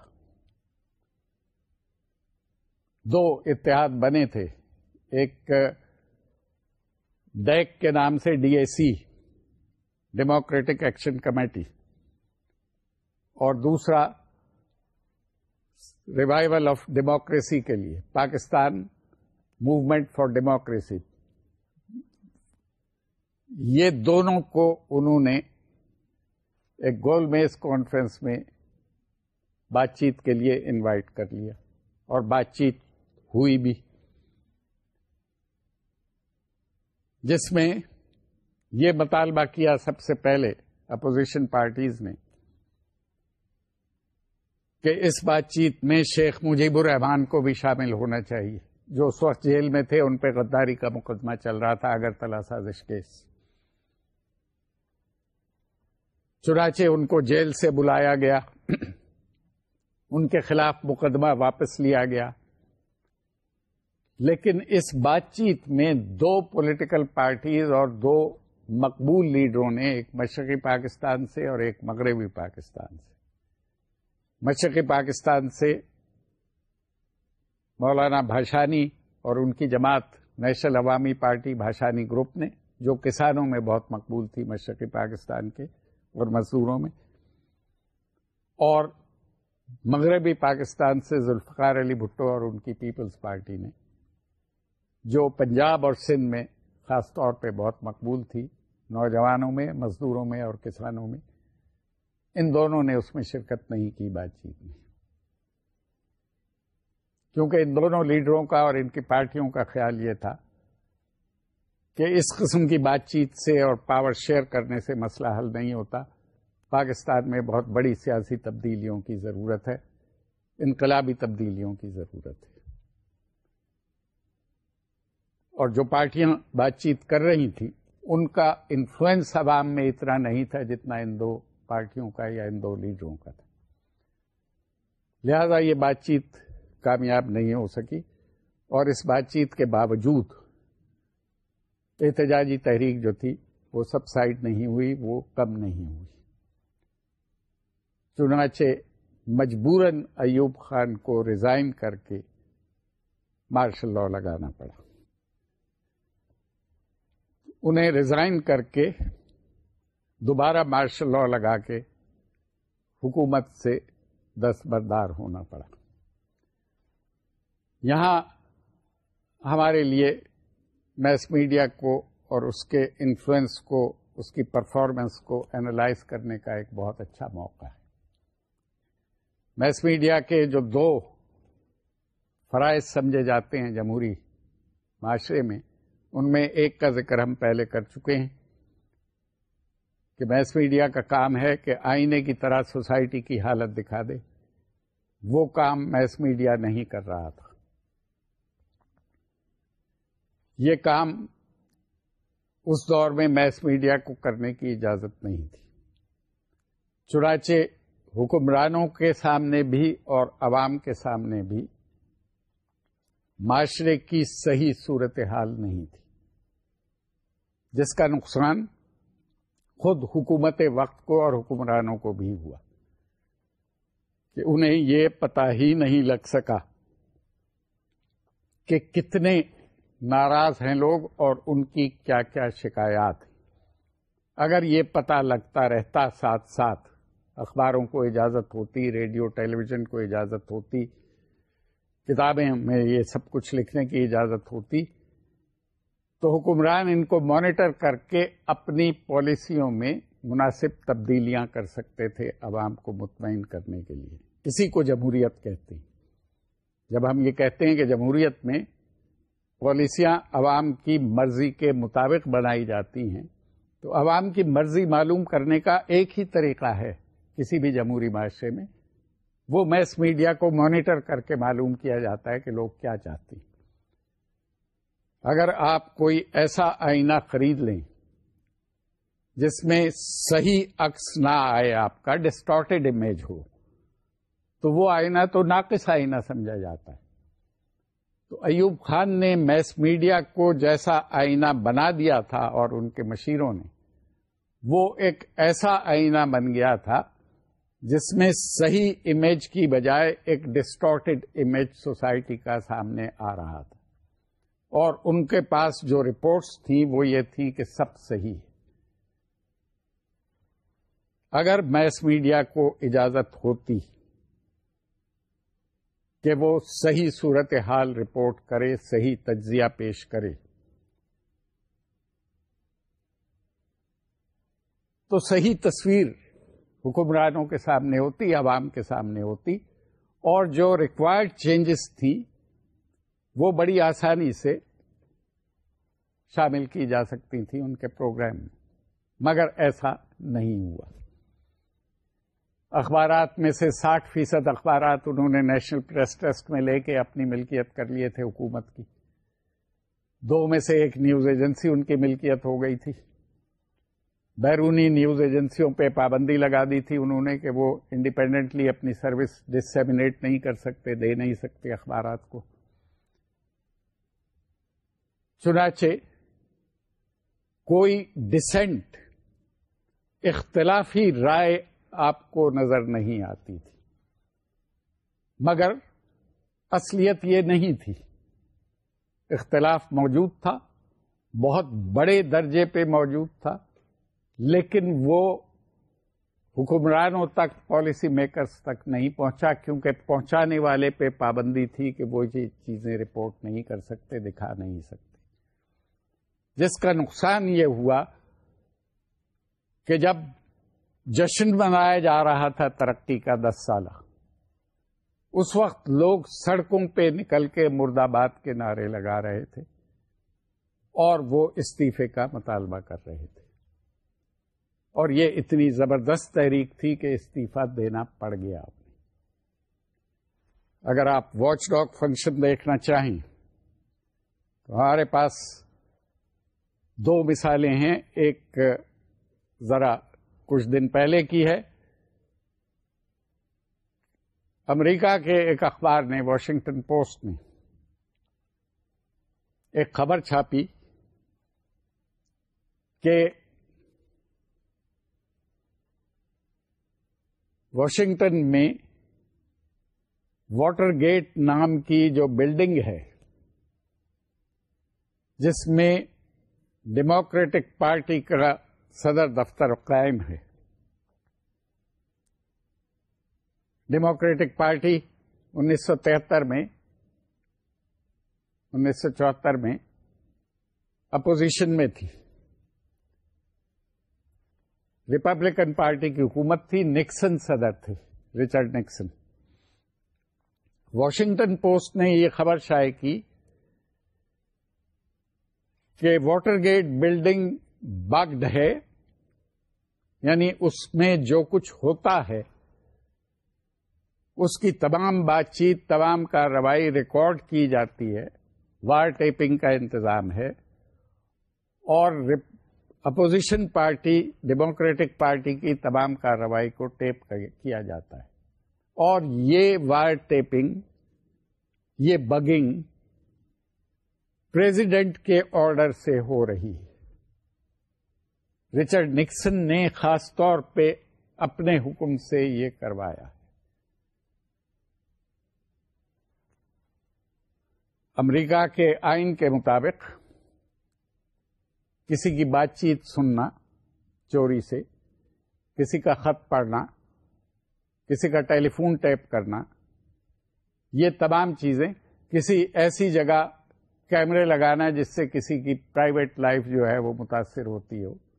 دو اتحاد بنے تھے۔ ایک ڈیک کے نام سے D A C democratic action committee اور دوسرا ریوائول آف ڈیموکریسی کے لیے، پاکستان موومنٹ فار ڈیموکریسی یہ دونوں کو انہوں نے ایک گول میز کانفرنس میں بات چیت کے لیے انوائٹ کر لیا اور بات چیت ہوئی بھی، جس میں یہ مطالبہ کیا سب سے پہلے اپوزیشن پارٹیز نے کہ اس بات چیت میں شیخ مجیب الرحمان کو بھی شامل ہونا چاہیے۔ جو اس وقت جیل میں تھے، ان پہ غداری کا مقدمہ چل رہا تھا، اگر تلا سازش کیس چنانچہ ان کو جیل سے بلایا گیا۔ ان کے خلاف مقدمہ واپس لیا گیا۔ لیکن اس بات چیت میں دو پولیٹیکل پارٹیز اور دو مقبول لیڈروں نے، ایک مشرقی پاکستان سے اور ایک مغربی پاکستان سے۔ مشرقی پاکستان سے مولانا بھاشانی اور ان کی جماعت نیشنل عوامی پارٹی بھاشانی گروپ نے، جو کسانوں میں بہت مقبول تھی مشرقی پاکستان کے اور مزدوروں میں، اور مغربی پاکستان سے ذوالفقار علی بھٹو اور ان کی پیپلز پارٹی نے، جو پنجاب اور سندھ میں خاص طور پہ بہت مقبول تھی، نوجوانوں میں، مزدوروں میں اور کسانوں میں، ان دونوں نے اس میں شرکت نہیں کی، بات چیت میں کیونکہ ان دونوں لیڈروں کا اور ان کی پارٹیوں کا خیال یہ تھا کہ اس قسم کی بات چیت سے اور پاور شیئر کرنے سے مسئلہ حل نہیں ہوتا۔ پاکستان میں بہت بڑی سیاسی تبدیلیوں کی ضرورت ہے۔ انقلابی تبدیلیوں کی ضرورت ہے۔ اور جو پارٹیاں بات چیت کر رہی تھیں، ان کا انفلوئنس عوام میں اتنا نہیں تھا جتنا ان دو پارٹیوں کا یا ان دو لیڈروں کا تھا۔ لہذا یہ بات چیت کامیاب نہیں ہو سکی۔ اور اس بات چیت کے باوجود احتجاجی تحریک جو تھی، وہ سب سائڈ نہیں ہوئی، وہ کم نہیں ہوئی۔ چنانچہ مجبوراً ایوب خان کو ریزائن کر کے مارشل لا لگانا پڑا۔ انہیں ریزائن کر کے دوبارہ مارشل لا لگا کے حکومت سے دست بردار ہونا پڑا۔ یہاں ہمارے لیے میس میڈیا کو اور اس کے انفلوئنس کو، اس کی پرفارمنس کو اینالائز کرنے کا ایک بہت اچھا موقع ہے۔ میس میڈیا کے جو دو فرائض سمجھے جاتے ہیں جمہوری معاشرے میں، ان میں ایک کا ذکر ہم پہلے کر چکے ہیں کہ میس میڈیا کا کام ہے کہ آئینے کی طرح سوسائٹی کی حالت دکھا دے۔ وہ کام میس میڈیا نہیں کر رہا تھا۔ یہ کام اس دور میں میس میڈیا کو کرنے کی اجازت نہیں تھی۔ چنانچہ حکمرانوں کے سامنے بھی اور عوام کے سامنے بھی معاشرے کی صحیح صورتحال نہیں تھی۔ جس کا نقصان خود حکومت وقت کو اور حکمرانوں کو بھی ہوا کہ انہیں یہ پتا ہی نہیں لگ سکا کہ کتنے ناراض ہیں لوگ اور ان کی کیا کیا شکایات ہیں۔ اگر یہ پتہ لگتا رہتا ساتھ ساتھ، اخباروں کو اجازت ہوتی، ریڈیو ٹیلی ویژن کو اجازت ہوتی، کتابیں میں یہ سب کچھ لکھنے کی اجازت ہوتی، تو حکمران ان کو مانیٹر کر کے اپنی پالیسیوں میں مناسب تبدیلیاں کر سکتے تھے عوام کو مطمئن کرنے کے لیے۔ اسی کو جمہوریت کہتے ہیں۔ جب ہم یہ کہتے ہیں کہ جمہوریت میں پالیسیاں عوام کی مرضی کے مطابق بنائی جاتی ہیں، تو عوام کی مرضی معلوم کرنے کا ایک ہی طریقہ ہے کسی بھی جمہوری معاشرے میں۔ وہ میس میڈیا کو مانیٹر کر کے معلوم کیا جاتا ہے کہ لوگ کیا چاہتے ہیں۔ اگر آپ کوئی ایسا آئینہ خرید لیں جس میں صحیح عکس نہ آئے آپ کا ڈسٹارٹیڈ امیج ہو، تو وہ آئینہ تو ناقص آئینہ سمجھا جاتا ہے۔ تو ایوب خان نے میس میڈیا کو جیسا آئینہ بنا دیا تھا اور ان کے مشیروں نے، وہ ایک ایسا آئینہ بن گیا تھا جس میں صحیح امیج کی بجائے ایک ڈسٹارٹیڈ امیج سوسائٹی کا سامنے آ رہا تھا۔ اور ان کے پاس جو رپورٹس تھیں وہ یہ تھی کہ سب صحیح ہے۔ اگر میس میڈیا کو اجازت ہوتی کہ وہ صحیح صورت حال رپورٹ کرے، صحیح تجزیہ پیش کرے۔ تو صحیح تصویر حکمرانوں کے سامنے ہوتی، عوام کے سامنے ہوتی، اور جو ریکوائرڈ چینجز تھیں وہ بڑی آسانی سے شامل کی جا سکتی تھیں ان کے پروگرام میں۔ مگر ایسا نہیں ہوا۔ اخبارات میں سے ساٹھ فیصد اخبارات انہوں نے نیشنل پریس ٹرسٹ میں لے کے اپنی ملکیت کر لیے تھے حکومت کی۔ دو میں سے ایک نیوز ایجنسی ان کی ملکیت ہو گئی تھی۔ بیرونی نیوز ایجنسیوں پہ پابندی لگا دی تھی انہوں نے کہ وہ انڈیپینڈنٹلی اپنی سروس ڈسمنیٹ نہیں کر سکتے، دے نہیں سکتے اخبارات کو۔ چنانچہ کوئی ڈسینٹ اختلافی رائے آپ کو نظر نہیں آتی تھی۔ مگر اصلیت یہ نہیں تھی۔ اختلاف موجود تھا، بہت بڑے درجے پہ موجود تھا، لیکن وہ حکمرانوں تک پالیسی میکرز تک نہیں پہنچا، کیونکہ پہنچانے والے پہ پابندی تھی کہ وہ یہ چیزیں رپورٹ نہیں کر سکتے، دکھا نہیں سکتے۔ جس کا نقصان یہ ہوا کہ جب جشن منایا جا رہا تھا ترقی کا دس سالہ۔ اس وقت لوگ سڑکوں پہ نکل کے مرد آباد کے نعرے لگا رہے تھے اور وہ استعفے کا مطالبہ کر رہے تھے۔ اور یہ اتنی زبردست تحریک تھی کہ استعفی دینا پڑ گیا۔ آپ نے اگر آپ واچ ڈاگ فنکشن دیکھنا چاہیں تو ہمارے پاس دو مثالیں ہیں۔ ایک، ذرا کچھ دن پہلے کی ہے۔ امریکہ کے ایک اخبار نے، واشنگٹن پوسٹ نے ایک خبر چھاپی کہ واشنگٹن میں واٹر گیٹ نام کی جو بلڈنگ ہے، جس میں ڈیموکریٹک پارٹی کا صدر دفتر قائم ہے۔ ڈیموکریٹک پارٹی انیس سو تہتر میں، انیس سو چوہتر میں اپوزیشن میں تھی۔ ریپبلکن پارٹی کی حکومت تھی نکسن صدر تھے، ریچرڈ نکسن واشنگٹن پوسٹ نے یہ خبر شائع کی کہ واٹر گیٹ بلڈنگ بگڈ ہے یعنی اس میں جو کچھ ہوتا ہے، اس کی تمام بات چیت تمام کارروائی ریکارڈ کی جاتی ہے، وار ٹیپنگ کا انتظام ہے، اور اپوزیشن پارٹی، ڈیموکریٹک پارٹی کی تمام کارروائی کو ٹیپ کیا جاتا ہے۔ اور یہ وار ٹیپنگ، یہ بگنگ، پریزیڈنٹ کے آرڈر سے ہو رہی ہے۔ رچرڈ نکسن نے خاص طور پہ اپنے حکم سے یہ کروایا۔ امریکہ کے آئین کے مطابق کسی کی بات چیت سننا، چوری سے، کسی کا خط پڑھنا، کسی کا ٹیلی فون ٹیپ کرنا، یہ تمام چیزیں کسی ایسی جگہ کیمرے لگانا جس سے کسی کی پرائیویٹ لائف جو ہے وہ متاثر ہوتی ہو۔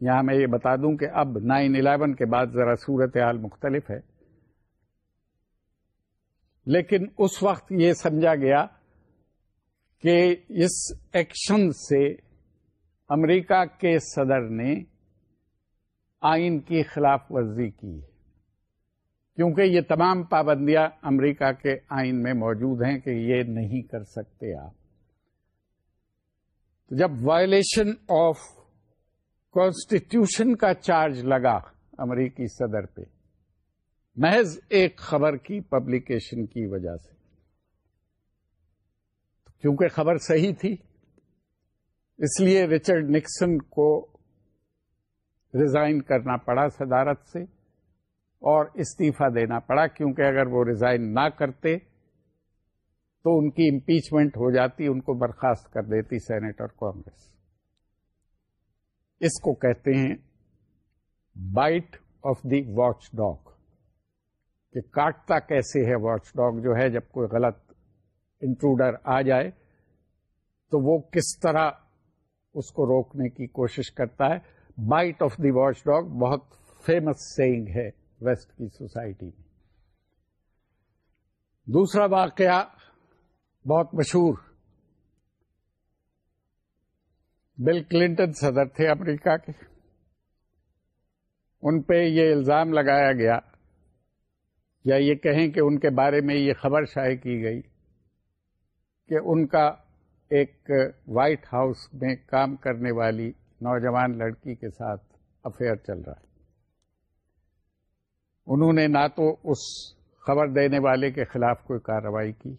یہاں میں یہ بتا دوں کہ اب نائن الیون کے بعد ذرا صورت حال مختلف ہے۔ لیکن اس وقت یہ سمجھا گیا کہ اس ایکشن سے امریکہ کے صدر نے آئین کی خلاف ورزی کی ہے۔ کیونکہ یہ تمام پابندیاں امریکہ کے آئین میں موجود ہیں کہ یہ نہیں کر سکتے آپ۔ تو جب وائلیشن آف کانسٹیٹیوشن کا چارج لگا امریکی صدر پہ۔ محض ایک خبر کی پبلیکیشن کی وجہ سے۔ کیونکہ خبر صحیح تھی، اس لیے رچرڈ نکسن کو ریزائن کرنا پڑا صدارت سے اور استعفی دینا پڑا، کیونکہ اگر وہ ریزائن نہ کرتے تو ان کی امپیچمنٹ ہو جاتی، ان کو برخاست کر دیتی سینٹ اور کانگریس۔ اس کو کہتے ہیں bite of the watch dog, کہ کاٹتا کیسے ہے واچ ڈاگ؟ جو ہے جب کوئی غلط انٹروڈر آ جائے تو وہ کس طرح اس کو روکنے کی کوشش کرتا ہے؟ Bite of the watch dog بہت فیمس سیئنگ ہے ویسٹ کی سوسائٹی میں۔ دوسرا واقعہ بہت مشہور بل کلنٹن صدر تھے امریکہ کے۔ ان پہ یہ الزام لگایا گیا، یا یہ کہیں کہ ان کے بارے میں یہ خبر شائع کی گئی کہ ان کا ایک وائٹ ہاؤس میں کام کرنے والی نوجوان لڑکی کے ساتھ افیئر چل رہا ہے۔ انہوں نے نہ تو اس خبر دینے والے کے خلاف کوئی کارروائی کی،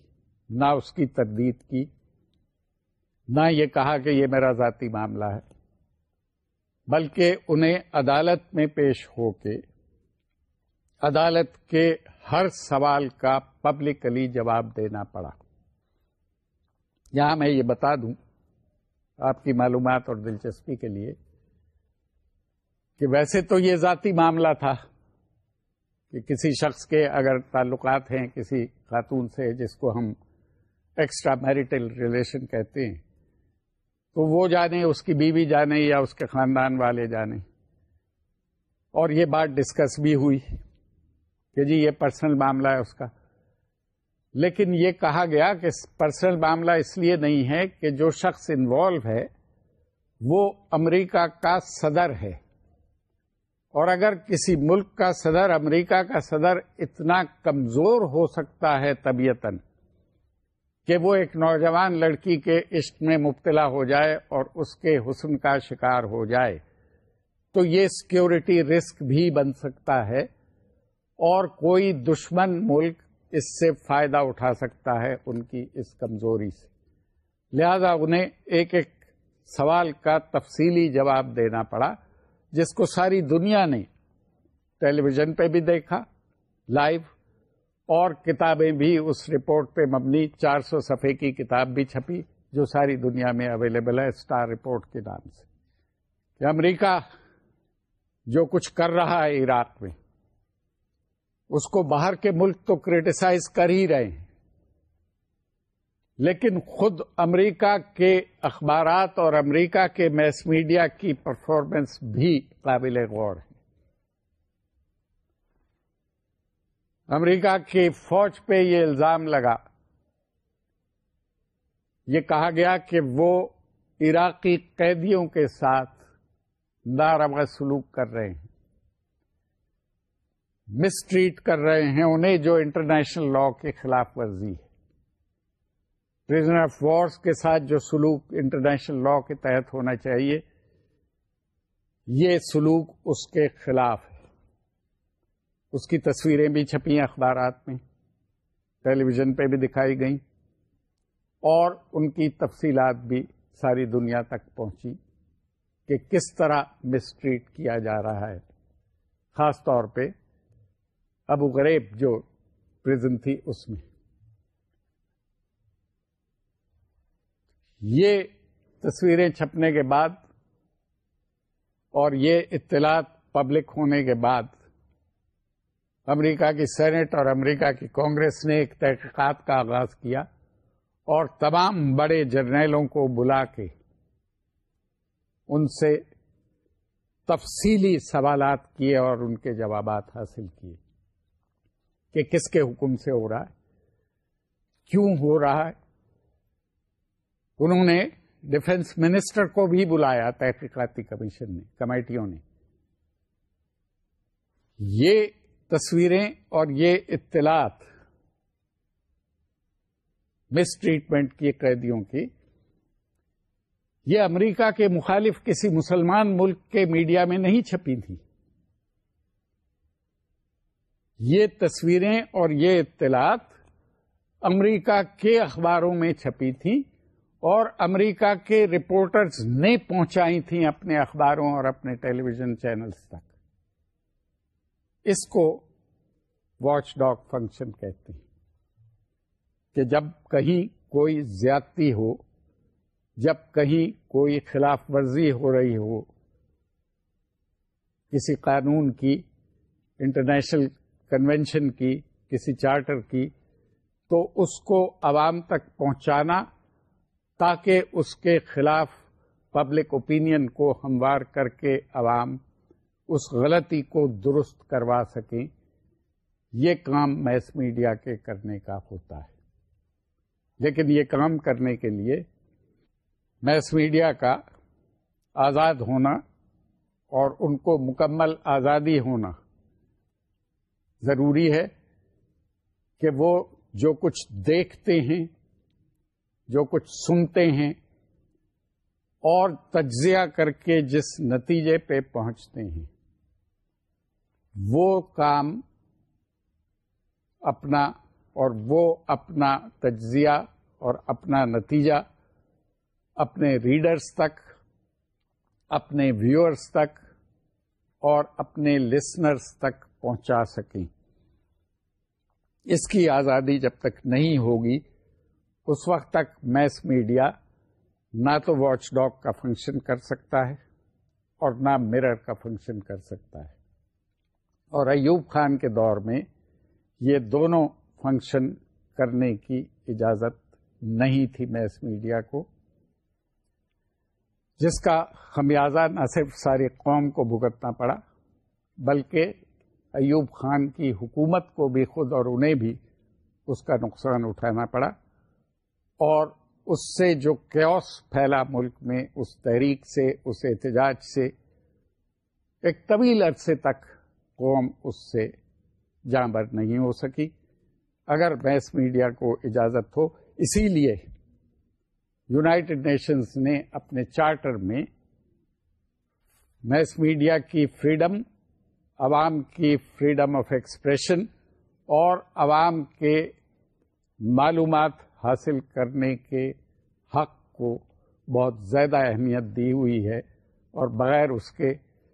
نہ اس کی تردید کی نہ یہ کہا کہ یہ میرا ذاتی معاملہ ہے، بلکہ انہیں عدالت میں پیش ہو کے، عدالت کے ہر سوال کا پبلکلی جواب دینا پڑا۔ یہاں میں یہ بتا دوں آپ کی معلومات اور دلچسپی کے لیے کہ ویسے تو یہ ذاتی معاملہ تھا کہ کسی شخص کے اگر تعلقات ہیں، کسی خاتون سے جس کو ہم ایکسٹرا میریٹل ریلیشن کہتے ہیں تو وہ جانے، اس کی بیوی جانے یا اس کے خاندان والے جانے۔ اور یہ بات ڈسکس بھی ہوئی کہ جی یہ پرسنل معاملہ ہے اس کا۔ لیکن یہ کہا گیا کہ پرسنل معاملہ اس لیے نہیں ہے کہ جو شخص انوالو ہے، وہ امریکہ کا صدر ہے۔ اور اگر کسی ملک کا صدر، امریکہ کا صدر اتنا کمزور ہو سکتا ہے طبیعتاً کہ وہ ایک نوجوان لڑکی کے عشق میں مبتلا ہو جائے اور اس کے حسن کا شکار ہو جائے۔ تو یہ سیکورٹی رسک بھی بن سکتا ہے اور کوئی دشمن ملک اس سے فائدہ اٹھا سکتا ہے ان کی اس کمزوری سے۔ لہذا انہیں ایک ایک سوال کا تفصیلی جواب دینا پڑا، جس کو ساری دنیا نے ٹیلی ویژن پہ بھی دیکھا، لائیو اور کتابیں بھی اس رپورٹ پہ مبنی، چار سو صفحے کی کتاب بھی چھپی، جو ساری دنیا میں اویلیبل ہے اسٹار رپورٹ کے نام سے۔ کہ امریکہ جو کچھ کر رہا ہے عراق میں، اس کو باہر کے ملک تو کریٹیسائز کر ہی رہے ہیں۔ لیکن خود امریکہ کے اخبارات اور امریکہ کے میس میڈیا کی پرفارمنس بھی قابل غور ہے۔ امریکہ کی فوج پہ یہ الزام لگا۔ یہ کہا گیا کہ وہ عراقی قیدیوں کے ساتھ ناروا سلوک کر رہے ہیں۔ مسٹریٹ کر رہے ہیں انہیں جو انٹرنیشنل لا کے خلاف ورزی ہے۔ پرزنر آف وارس کے ساتھ جو سلوک انٹرنیشنل لا کے تحت ہونا چاہیے، یہ سلوک اس کے خلاف ہے۔ اس کی تصویریں بھی چھپی ہیں اخبارات میں، ٹیلی ویژن پہ بھی دکھائی گئیں، اور ان کی تفصیلات بھی ساری دنیا تک پہنچی کہ کس طرح مسٹریٹ کیا جا رہا ہے۔ خاص طور پہ ابو غریب جو پرزن تھی اس میں۔ یہ تصویریں چھپنے کے بعد اور یہ اطلاعات پبلک ہونے کے بعد امریکہ کی سینٹ اور امریکہ کی کانگریس نے ایک تحقیقات کا آغاز کیا اور تمام بڑے جرنیلوں کو بلا کے ان سے تفصیلی سوالات کیے اور ان کے جوابات حاصل کیے کہ کس کے حکم سے ہو رہا ہے، کیوں ہو رہا ہے۔ انہوں نے ڈیفenس منسٹر کو بھی بلایا تحقیقاتی کمیشن نے، کمیٹیوں نے۔ یہ تصویریں اور یہ اطلاعات مس ٹریٹمنٹ کی قیدیوں کی، یہ امریکہ کے مخالف کسی مسلمان ملک کے میڈیا میں نہیں چھپی تھی یہ تصویریں اور یہ اطلاعات امریکہ کے اخباروں میں چھپی تھیں اور امریکہ کے رپورٹرز نے پہنچائی تھیں اپنے اخباروں اور اپنے ٹیلی ویژن چینلز تک۔ اس کو واچ ڈاگ فنکشن کہتے ہیں کہ جب کہیں کوئی زیادتی ہو، جب کہیں کوئی خلاف ورزی ہو رہی ہو، کسی قانون کی، انٹرنیشنل کنونشن کی، کسی چارٹر کی، تو اس کو عوام تک پہنچانا تاکہ اس کے خلاف پبلک اوپینین کو ہموار کر کے عوام اس غلطی کو درست کروا سکیں، یہ کام میس میڈیا کے کرنے کا ہوتا ہے۔ لیکن یہ کام کرنے کے لیے میس میڈیا کا آزاد ہونا اور ان کو مکمل آزادی ہونا ضروری ہے کہ وہ جو کچھ دیکھتے ہیں، جو کچھ سنتے ہیں، اور تجزیہ کر کے جس نتیجے پہ پہنچتے ہیں۔ وہ کام اپنا اور وہ اپنا تجزیہ اور اپنا نتیجہ اپنے ریڈرز تک، اپنے ویورز تک اور اپنے لسنرز تک پہنچا سکیں۔ اس کی آزادی جب تک نہیں ہوگی، اس وقت تک میس میڈیا نہ تو واچ ڈاگ کا فنکشن کر سکتا ہے اور نہ مرر کا فنکشن کر سکتا ہے۔ اور ایوب خان کے دور میں یہ دونوں فنکشن کرنے کی اجازت نہیں تھی میس میڈیا کو، جس کا خمیازہ نہ صرف ساری قوم کو بھگتنا پڑا، بلکہ ایوب خان کی حکومت کو بھی خود اور انہیں بھی اس کا نقصان اٹھانا پڑا اور اس سے جو کیوس پھیلا ملک میں، اس تحریک سے، اس احتجاج سے، ایک طویل عرصے تک قوم اس سے جانبر نہیں ہو سکی۔ اگر میس میڈیا کو اجازت ہو، اسی لیے یونائٹڈ نیشنز نے اپنے چارٹر میں میس میڈیا کی فریڈم عوام کی فریڈم آف ایکسپریشن اور عوام کے معلومات حاصل کرنے کے حق کو بہت زیادہ اہمیت دی ہوئی ہے اور بغیر اس کے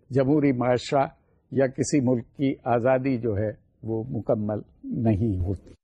جمہوری معاشرہ یا کسی ملک کی آزادی جو ہے وہ مکمل نہیں ہوتی۔